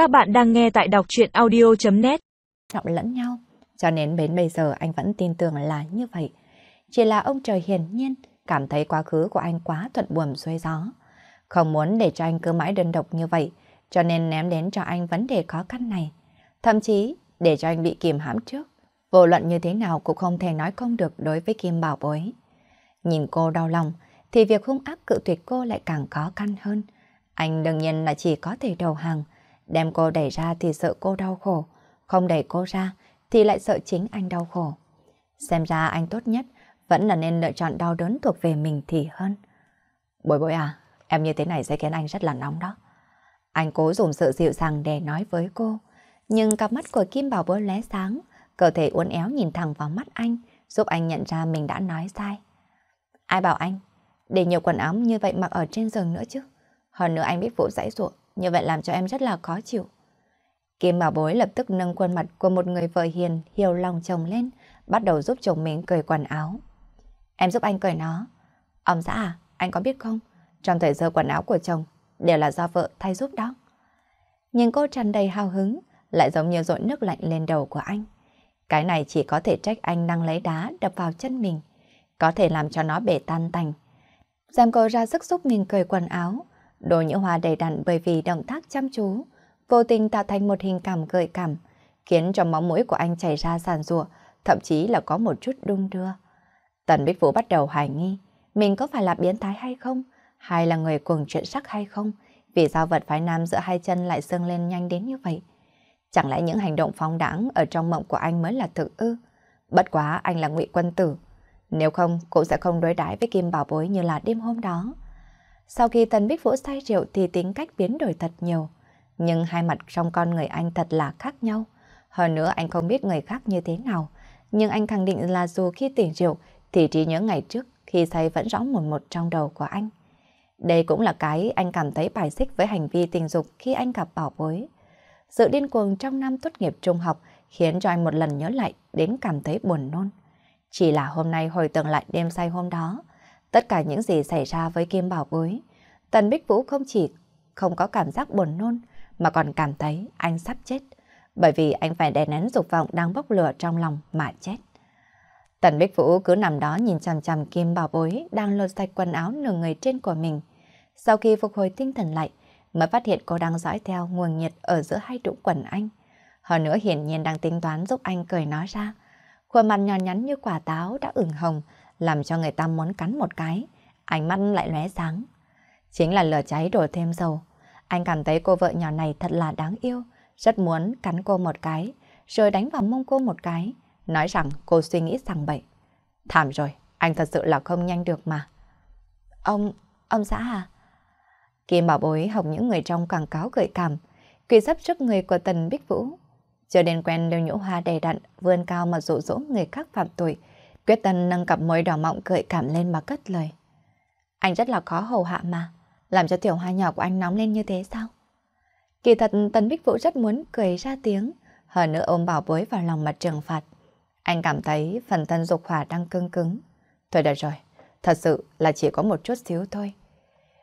Các bạn đang nghe tại đọc chuyện audio.net Trọng lẫn nhau, cho nên đến bây giờ anh vẫn tin tưởng là như vậy. Chỉ là ông trời hiển nhiên cảm thấy quá khứ của anh quá thuận buồm xuôi gió. Không muốn để cho anh cứ mãi đơn độc như vậy, cho nên ném đến cho anh vấn đề khó khăn này. Thậm chí, để cho anh bị kìm hãm trước. Vô luận như thế nào cũng không thể nói không được đối với Kim Bảo Bối. Nhìn cô đau lòng, thì việc hung ác cự tuyệt cô lại càng khó khăn hơn. Anh đương nhiên là chỉ có thể đầu hàng. Đem cô đẩy ra thì sợ cô đau khổ. Không đẩy cô ra thì lại sợ chính anh đau khổ. Xem ra anh tốt nhất vẫn là nên lựa chọn đau đớn thuộc về mình thì hơn. Bối bối à, em như thế này sẽ khiến anh rất là nóng đó. Anh cố dùng sự dịu dàng để nói với cô. Nhưng cặp mắt của Kim Bảo bối lé sáng, cơ thể uốn éo nhìn thẳng vào mắt anh, giúp anh nhận ra mình đã nói sai. Ai bảo anh, để nhiều quần áo như vậy mặc ở trên giường nữa chứ. Hơn nữa anh biết Vũ dãy ruộng, như vậy làm cho em rất là khó chịu. Kim Bảo Bối lập tức nâng khuôn mặt của một người vợ hiền, hiểu lòng chồng lên, bắt đầu giúp chồng mình cởi quần áo. Em giúp anh cởi nó. Ông xã à, anh có biết không? Trong thời giờ quần áo của chồng đều là do vợ thay giúp đó. Nhưng cô tràn đầy hào hứng, lại giống như dội nước lạnh lên đầu của anh. Cái này chỉ có thể trách anh đang lấy đá đập vào chân mình, có thể làm cho nó bể tan tành. Xem cô ra sức giúp mình cởi quần áo, đồ nhũ hoa đầy đặn bởi vì động tác chăm chú, vô tình tạo thành một hình cảm gợi cảm, khiến cho máu mũi của anh chảy ra sàn rùa, thậm chí là có một chút đung đưa. Tần Bích Vũ bắt đầu hoài nghi, mình có phải là biến thái hay không, hay là người cuồng chuyện sắc hay không, vì sao vật phái nam giữa hai chân lại sưng lên nhanh đến như vậy. Chẳng lẽ những hành động phóng đãng ở trong mộng của anh mới là thực ư? Bất quá anh là ngụy quân tử, nếu không cũng sẽ không đối đãi với Kim Bảo Bối như là đêm hôm đó. Sau khi Tần Bích Vũ say rượu thì tính cách biến đổi thật nhiều. Nhưng hai mặt trong con người anh thật là khác nhau. Hơn nữa anh không biết người khác như thế nào. Nhưng anh khẳng định là dù khi tỉnh rượu thì trí nhớ ngày trước khi say vẫn rõ một một trong đầu của anh. Đây cũng là cái anh cảm thấy bài xích với hành vi tình dục khi anh gặp bảo bối. Sự điên cuồng trong năm tốt nghiệp trung học khiến cho anh một lần nhớ lại đến cảm thấy buồn nôn. Chỉ là hôm nay hồi tưởng lại đêm say hôm đó, tất cả những gì xảy ra với Kim Bảo Bối, Tần Bích Vũ không chỉ không có cảm giác buồn nôn, mà còn cảm thấy anh sắp chết, bởi vì anh phải đè nén dục vọng đang bốc lửa trong lòng mà chết. Tần Bích Vũ cứ nằm đó nhìn chằm chằm Kim Bảo Bối đang lột sạch quần áo nửa người trên của mình. Sau khi phục hồi tinh thần lại, mới phát hiện cô đang dõi theo nguồn nhiệt ở giữa hai trụ quần anh. Hơn nữa hiển nhiên đang tính toán giúp anh cười nói ra. Khuôn mặt nhỏ nhắn như quả táo đã ửng hồng, làm cho người ta muốn cắn một cái, ánh mắt lại lóe sáng. Chính là lửa cháy đổ thêm dầu. Anh cảm thấy cô vợ nhỏ này thật là đáng yêu, rất muốn cắn cô một cái, rồi đánh vào mông cô một cái, nói rằng cô suy nghĩ rằng bậy. Thảm rồi, anh thật sự là không nhanh được mà. Ông, ông xã à? Kim bảo bối học những người trong quảng cáo gợi cảm, quỳ sắp trước người của Tần Bích Vũ. Cho đến quen đều nhũ hoa đầy đặn, vươn cao mà dụ dỗ người khác phạm tội. Quyết Tân nâng cặp môi đỏ mọng cười cảm lên mà cất lời. Anh rất là khó hầu hạ mà, làm cho tiểu hoa nhỏ của anh nóng lên như thế sao? Kỳ thật Tần Bích Vũ rất muốn cười ra tiếng, hơn nữa ôm bảo bối vào lòng mặt trừng phạt. Anh cảm thấy phần thân dục hỏa đang cưng cứng. Thôi được rồi, thật sự là chỉ có một chút xíu thôi.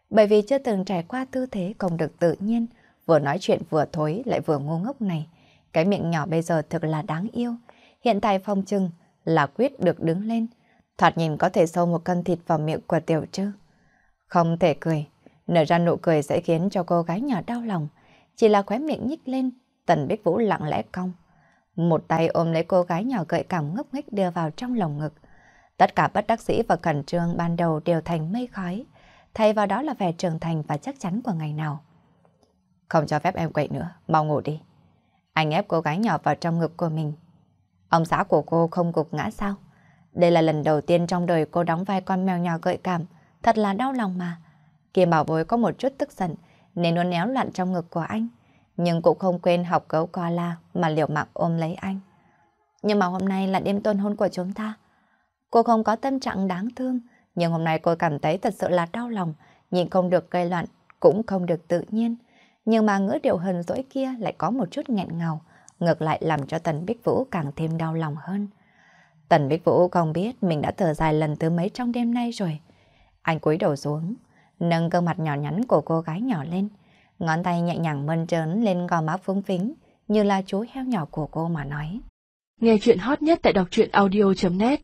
Bởi vì chưa từng trải qua tư thế không được tự nhiên, vừa nói chuyện vừa thối lại vừa ngu ngốc này. Cái miệng nhỏ bây giờ thực là đáng yêu. Hiện tại phong trừng là quyết được đứng lên. Thoạt nhìn có thể sâu một cân thịt vào miệng của tiểu trư. Không thể cười. Nở ra nụ cười sẽ khiến cho cô gái nhỏ đau lòng. Chỉ là khóe miệng nhích lên, Tần Bích Vũ lặng lẽ cong. Một tay ôm lấy cô gái nhỏ gợi cảm ngốc nghếch đưa vào trong lồng ngực. Tất cả bất đắc sĩ và cẩn trương ban đầu đều thành mây khói. Thay vào đó là vẻ trưởng thành và chắc chắn của ngày nào. Không cho phép em quậy nữa, mau ngủ đi. Anh ép cô gái nhỏ vào trong ngực của mình. Ông xã của cô không gục ngã sao? Đây là lần đầu tiên trong đời cô đóng vai con mèo nhỏ gợi cảm. Thật là đau lòng mà. Kim Bảo Bối có một chút tức giận nên uốn néo loạn trong ngực của anh. Nhưng cũng không quên học gấu co la mà liều mạng ôm lấy anh. Nhưng mà hôm nay là đêm tôn hôn của chúng ta. Cô không có tâm trạng đáng thương, nhưng hôm nay cô cảm thấy thật sự là đau lòng, nhìn không được gây loạn, cũng không được tự nhiên. Nhưng mà ngữ điệu hờn dỗi kia lại có một chút nghẹn ngào, ngược lại làm cho Tần Bích Vũ càng thêm đau lòng hơn. Tần Bích Vũ không biết mình đã thở dài lần thứ mấy trong đêm nay rồi. Anh cúi đầu xuống, nâng gương mặt nhỏ nhắn của cô gái nhỏ lên, Ngón tay nhẹ nhàng mơn trớn lên gò má phúng phính, như là chú heo nhỏ của cô mà nói. Nghe chuyện hot nhất tại đọc truyện audio.net